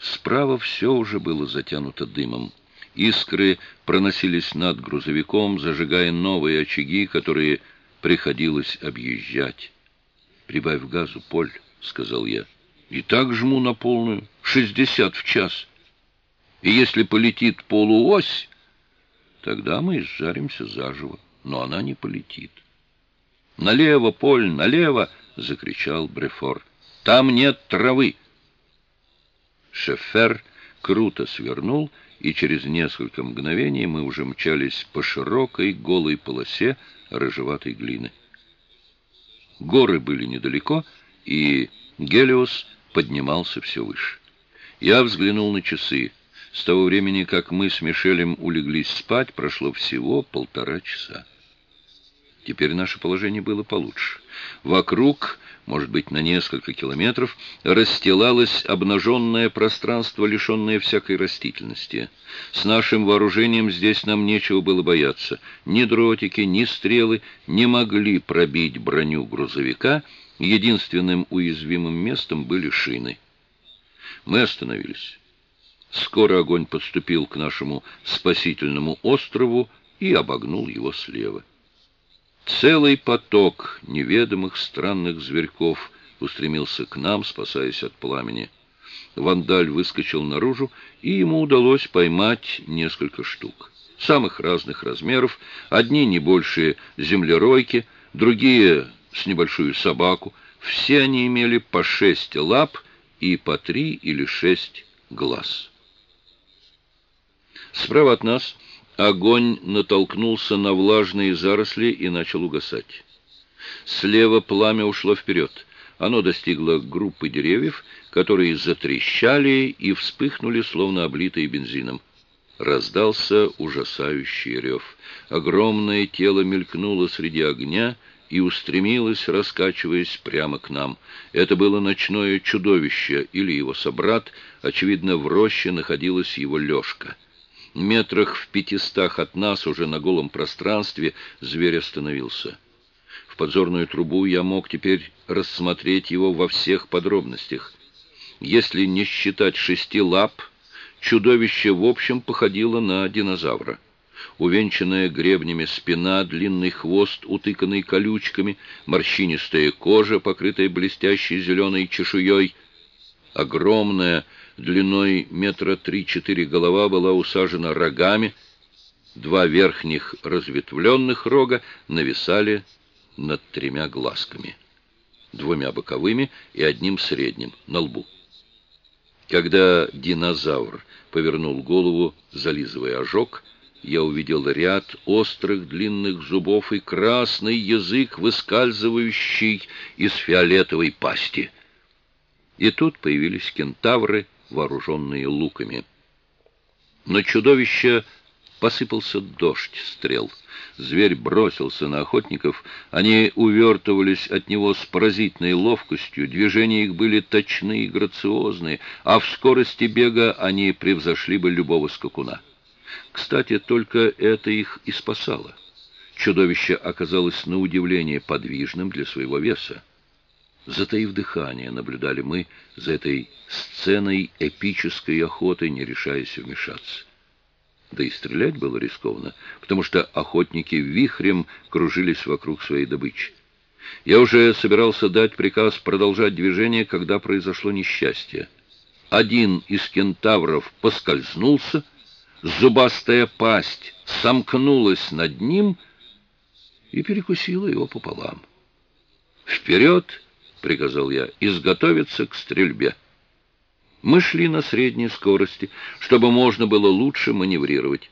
Справа все уже было затянуто дымом. Искры проносились над грузовиком, зажигая новые очаги, которые приходилось объезжать. «Прибавь газу, Поль», — сказал я. «И так жму на полную, шестьдесят в час. И если полетит полуось, тогда мы изжаримся заживо, но она не полетит». «Налево, Поль, налево!» — закричал Брефор. Там нет травы. Шефер круто свернул, и через несколько мгновений мы уже мчались по широкой голой полосе рыжеватой глины. Горы были недалеко, и Гелиос поднимался все выше. Я взглянул на часы. С того времени, как мы с Мишелем улеглись спать, прошло всего полтора часа. Теперь наше положение было получше. Вокруг может быть, на несколько километров, расстилалось обнаженное пространство, лишенное всякой растительности. С нашим вооружением здесь нам нечего было бояться. Ни дротики, ни стрелы не могли пробить броню грузовика, единственным уязвимым местом были шины. Мы остановились. Скоро огонь подступил к нашему спасительному острову и обогнул его слева. Целый поток неведомых странных зверьков устремился к нам, спасаясь от пламени. Вандаль выскочил наружу, и ему удалось поймать несколько штук. Самых разных размеров, одни небольшие землеройки, другие с небольшую собаку. Все они имели по шесть лап и по три или шесть глаз. Справа от нас Огонь натолкнулся на влажные заросли и начал угасать. Слева пламя ушло вперед. Оно достигло группы деревьев, которые затрещали и вспыхнули, словно облитые бензином. Раздался ужасающий рев. Огромное тело мелькнуло среди огня и устремилось, раскачиваясь прямо к нам. Это было ночное чудовище или его собрат. Очевидно, в роще находилась его лёжка. Метрах в пятистах от нас, уже на голом пространстве, зверь остановился. В подзорную трубу я мог теперь рассмотреть его во всех подробностях. Если не считать шести лап, чудовище в общем походило на динозавра. Увенчанная гребнями спина, длинный хвост, утыканный колючками, морщинистая кожа, покрытая блестящей зеленой чешуей, огромная, длиной метра три-четыре голова была усажена рогами, два верхних разветвленных рога нависали над тремя глазками, двумя боковыми и одним средним на лбу. Когда динозавр повернул голову, зализывая ожог, я увидел ряд острых длинных зубов и красный язык, выскальзывающий из фиолетовой пасти. И тут появились кентавры — вооруженные луками. На чудовище посыпался дождь стрел. Зверь бросился на охотников, они увертывались от него с поразительной ловкостью, движения их были точны и грациозны, а в скорости бега они превзошли бы любого скакуна. Кстати, только это их и спасало. Чудовище оказалось на удивление подвижным для своего веса. Затаив дыхание, наблюдали мы за этой сценой эпической охоты, не решаясь вмешаться. Да и стрелять было рискованно, потому что охотники вихрем кружились вокруг своей добычи. Я уже собирался дать приказ продолжать движение, когда произошло несчастье. один из кентавров поскользнулся, зубастая пасть сомкнулась над ним и перекусила его пополам. «Вперед!» — приказал я, — «изготовиться к стрельбе». Мы шли на средней скорости, чтобы можно было лучше маневрировать.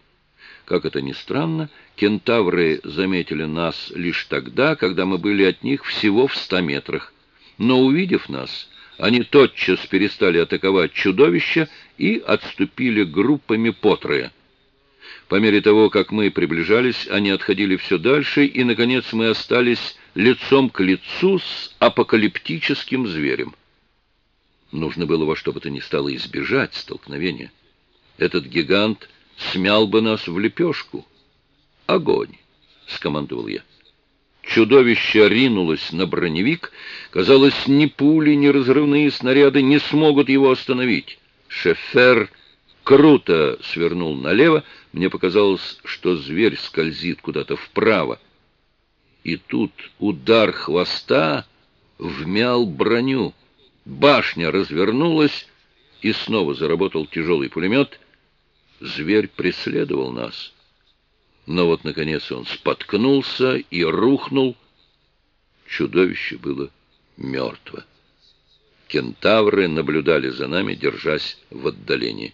Как это ни странно, кентавры заметили нас лишь тогда, когда мы были от них всего в ста метрах. Но, увидев нас, они тотчас перестали атаковать чудовища и отступили группами по трое. По мере того, как мы приближались, они отходили все дальше, и, наконец, мы остались лицом к лицу с апокалиптическим зверем. Нужно было во что бы то ни стало избежать столкновения. Этот гигант смял бы нас в лепешку. «Огонь!» — скомандовал я. Чудовище ринулось на броневик. Казалось, ни пули, ни разрывные снаряды не смогут его остановить. Шефер круто свернул налево. Мне показалось, что зверь скользит куда-то вправо. И тут удар хвоста вмял броню. Башня развернулась, и снова заработал тяжелый пулемет. Зверь преследовал нас. Но вот, наконец, он споткнулся и рухнул. Чудовище было мертво. Кентавры наблюдали за нами, держась в отдалении.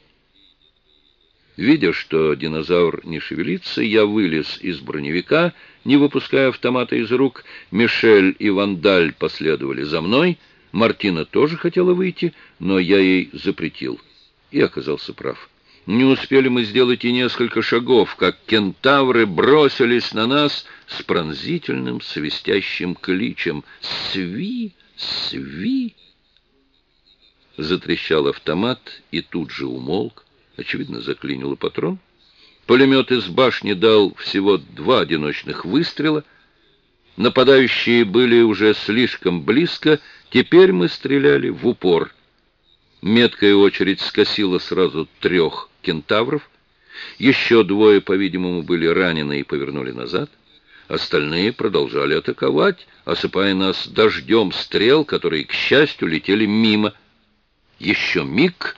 Видя, что динозавр не шевелится, я вылез из броневика, не выпуская автомата из рук. Мишель и Вандаль последовали за мной. Мартина тоже хотела выйти, но я ей запретил. И оказался прав. Не успели мы сделать и несколько шагов, как кентавры бросились на нас с пронзительным свистящим кличем «Сви! Сви!». Затрещал автомат и тут же умолк. Очевидно, заклинило патрон. Пулемет из башни дал всего два одиночных выстрела. Нападающие были уже слишком близко. Теперь мы стреляли в упор. Меткая очередь скосила сразу трех кентавров. Еще двое, по-видимому, были ранены и повернули назад. Остальные продолжали атаковать, осыпая нас дождем стрел, которые, к счастью, летели мимо. Еще миг,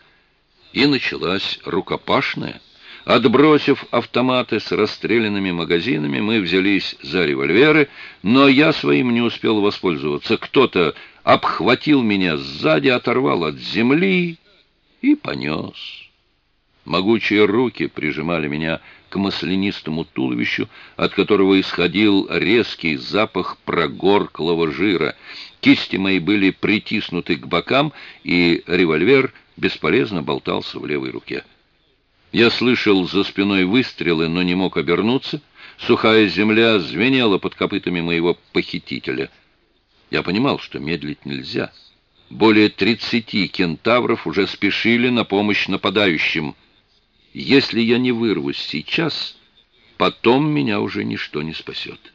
и началась рукопашная. Отбросив автоматы с расстрелянными магазинами, мы взялись за револьверы, но я своим не успел воспользоваться. Кто-то обхватил меня сзади, оторвал от земли и понес. Могучие руки прижимали меня к маслянистому туловищу, от которого исходил резкий запах прогорклого жира. Кисти мои были притиснуты к бокам, и револьвер бесполезно болтался в левой руке. Я слышал за спиной выстрелы, но не мог обернуться. Сухая земля звенела под копытами моего похитителя. Я понимал, что медлить нельзя. Более тридцати кентавров уже спешили на помощь нападающим — если я не вырвусь сейчас, потом меня уже ничто не спасет.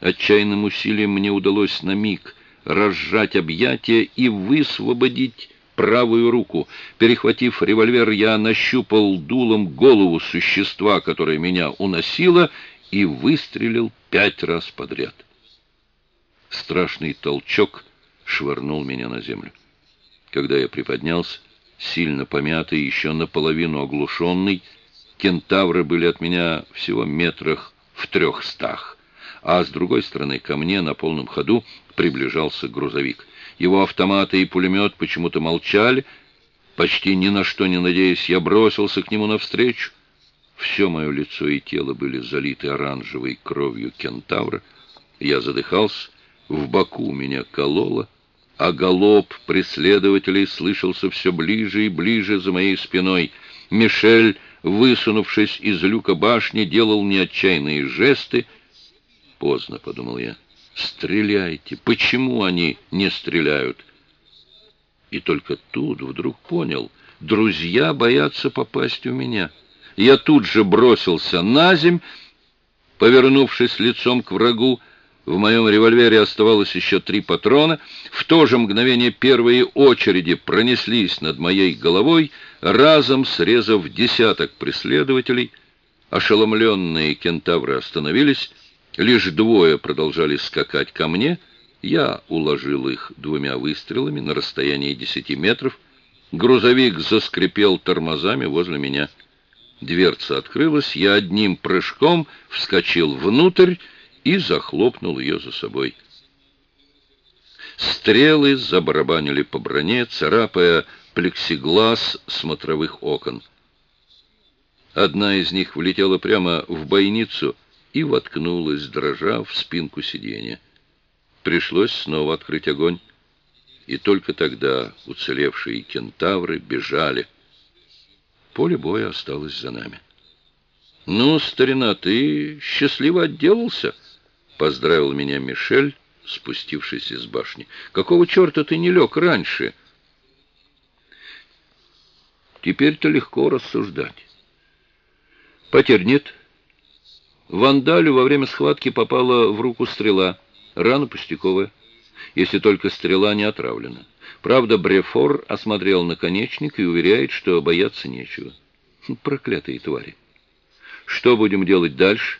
Отчаянным усилием мне удалось на миг разжать объятия и высвободить правую руку. Перехватив револьвер, я нащупал дулом голову существа, которое меня уносило, и выстрелил пять раз подряд. Страшный толчок швырнул меня на землю. Когда я приподнялся, сильно помятый, еще наполовину оглушенный. Кентавры были от меня всего метрах в трехстах, а с другой стороны ко мне на полном ходу приближался грузовик. Его автоматы и пулемет почему-то молчали. Почти ни на что не надеясь, я бросился к нему навстречу. Все мое лицо и тело были залиты оранжевой кровью кентавра. Я задыхался, в боку меня кололо, а галоп преследователей слышался все ближе и ближе за моей спиной. Мишель, высунувшись из люка башни, делал неотчаянные жесты. «Поздно», — подумал я. «Стреляйте! Почему они не стреляют?» И только тут вдруг понял, друзья боятся попасть у меня. Я тут же бросился на земь, повернувшись лицом к врагу, в моем револьвере оставалось еще три патрона. В то же мгновение первые очереди пронеслись над моей головой, разом срезав десяток преследователей. Ошеломленные кентавры остановились. Лишь двое продолжали скакать ко мне. Я уложил их двумя выстрелами на расстоянии десяти метров. Грузовик заскрипел тормозами возле меня. Дверца открылась, я одним прыжком вскочил внутрь и захлопнул ее за собой. Стрелы забарабанили по броне, царапая плексиглаз смотровых окон. Одна из них влетела прямо в бойницу и воткнулась, дрожа, в спинку сиденья. Пришлось снова открыть огонь, и только тогда уцелевшие кентавры бежали. Поле боя осталось за нами. «Ну, старина, ты счастливо отделался!» — поздравил меня Мишель, спустившись из башни. «Какого черта ты не лег раньше?» Теперь-то легко рассуждать. Потерь нет. Вандалю во время схватки попала в руку стрела. Рана пустяковая, если только стрела не отравлена. Правда, Брефор осмотрел наконечник и уверяет, что бояться нечего. Проклятые твари. Что будем делать дальше?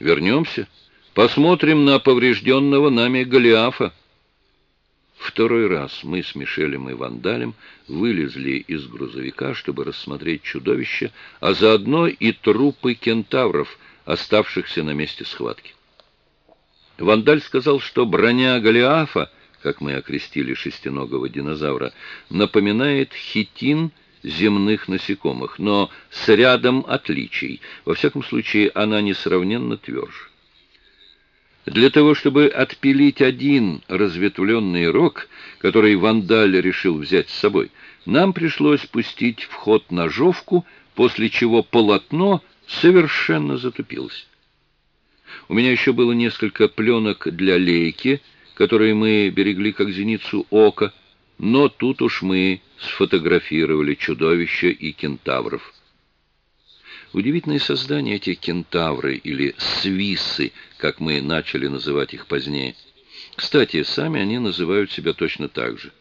Вернемся? Посмотрим на поврежденного нами Голиафа. Второй раз мы с Мишелем и Вандалем вылезли из грузовика, чтобы рассмотреть чудовище, а заодно и трупы кентавров, оставшихся на месте схватки. Вандаль сказал, что броня Голиафа, как мы окрестили шестиногого динозавра, напоминает хитин земных насекомых, но с рядом отличий. Во всяком случае, она несравненно тверже. Для того, чтобы отпилить один разветвленный рог, который Вандаль решил взять с собой, нам пришлось пустить в ход ножовку, после чего полотно совершенно затупилось. У меня еще было несколько пленок для лейки, которые мы берегли как зеницу ока, но тут уж мы сфотографировали чудовища и кентавров. Удивительные создания эти кентавры или свисы, как мы начали называть их позднее. Кстати, сами они называют себя точно так же.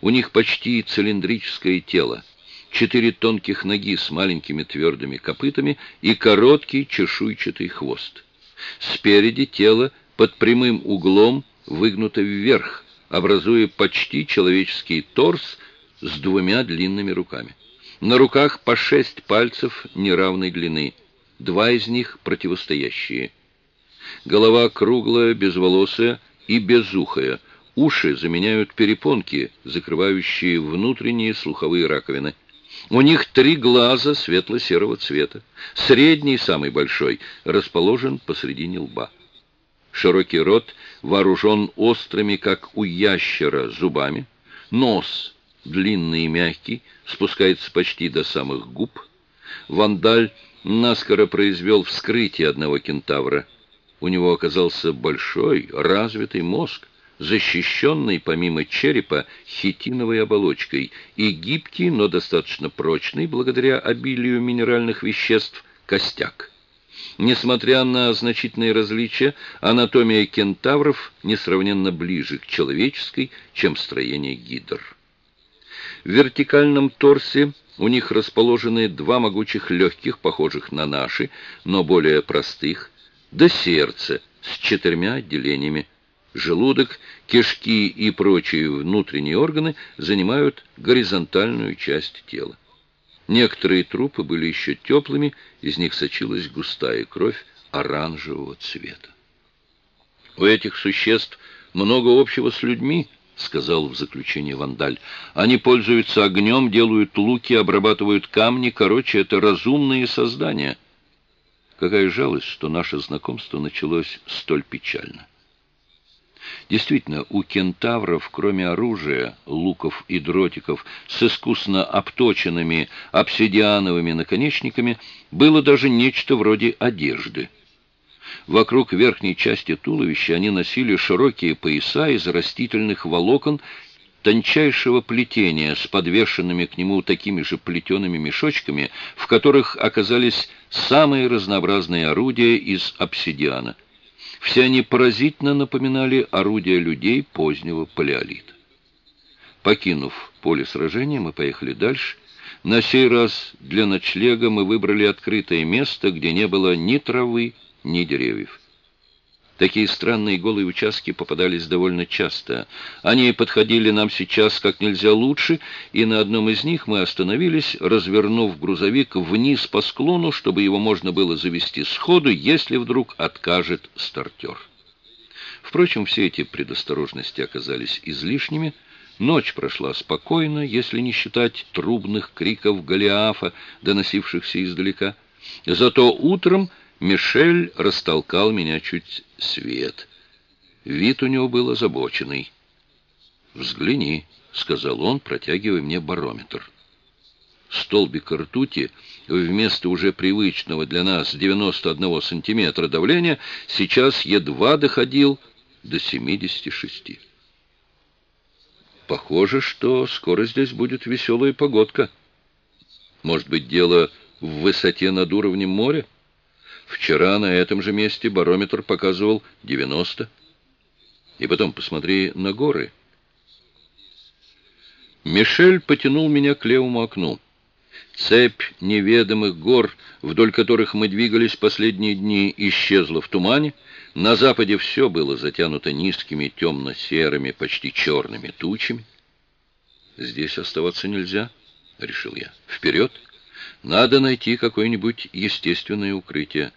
У них почти цилиндрическое тело, четыре тонких ноги с маленькими твердыми копытами и короткий чешуйчатый хвост. Спереди тело под прямым углом выгнуто вверх, образуя почти человеческий торс с двумя длинными руками. На руках по шесть пальцев неравной длины, два из них противостоящие. Голова круглая, безволосая и безухая. Уши заменяют перепонки, закрывающие внутренние слуховые раковины. У них три глаза светло-серого цвета. Средний, самый большой, расположен посредине лба. Широкий рот вооружен острыми, как у ящера, зубами. Нос длинный и мягкий, спускается почти до самых губ. Вандаль наскоро произвел вскрытие одного кентавра. У него оказался большой, развитый мозг, защищенный помимо черепа хитиновой оболочкой и гибкий, но достаточно прочный, благодаря обилию минеральных веществ, костяк. Несмотря на значительные различия, анатомия кентавров несравненно ближе к человеческой, чем строение гидр. В вертикальном торсе у них расположены два могучих легких, похожих на наши, но более простых, до сердца с четырьмя отделениями. Желудок, кишки и прочие внутренние органы занимают горизонтальную часть тела. Некоторые трупы были еще теплыми, из них сочилась густая кровь оранжевого цвета. У этих существ много общего с людьми, — сказал в заключение Вандаль. «Они пользуются огнем, делают луки, обрабатывают камни. Короче, это разумные создания». Какая жалость, что наше знакомство началось столь печально. Действительно, у кентавров, кроме оружия, луков и дротиков, с искусно обточенными обсидиановыми наконечниками, было даже нечто вроде одежды — Вокруг верхней части туловища они носили широкие пояса из растительных волокон тончайшего плетения с подвешенными к нему такими же плетеными мешочками, в которых оказались самые разнообразные орудия из обсидиана. Все они поразительно напоминали орудия людей позднего палеолита. Покинув поле сражения, мы поехали дальше. На сей раз для ночлега мы выбрали открытое место, где не было ни травы, ни деревьев. Такие странные голые участки попадались довольно часто. Они подходили нам сейчас как нельзя лучше, и на одном из них мы остановились, развернув грузовик вниз по склону, чтобы его можно было завести сходу, если вдруг откажет стартер. Впрочем, все эти предосторожности оказались излишними. Ночь прошла спокойно, если не считать трубных криков Голиафа, доносившихся издалека. Зато утром Мишель растолкал меня чуть свет. Вид у него был озабоченный. «Взгляни», — сказал он, протягивая мне барометр. Столбик ртути вместо уже привычного для нас 91 сантиметра давления сейчас едва доходил до 76. Похоже, что скоро здесь будет веселая погодка. Может быть, дело в высоте над уровнем моря? Вчера на этом же месте барометр показывал 90. И потом посмотри на горы. Мишель потянул меня к левому окну. Цепь неведомых гор, вдоль которых мы двигались последние дни, исчезла в тумане. На западе все было затянуто низкими темно-серыми, почти черными тучами. «Здесь оставаться нельзя», — решил я. «Вперед! Надо найти какое-нибудь естественное укрытие».